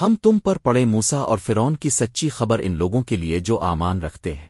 ہم تم پر پڑے موسا اور فرون کی سچی خبر ان لوگوں کے لیے جو آمان رکھتے ہیں۔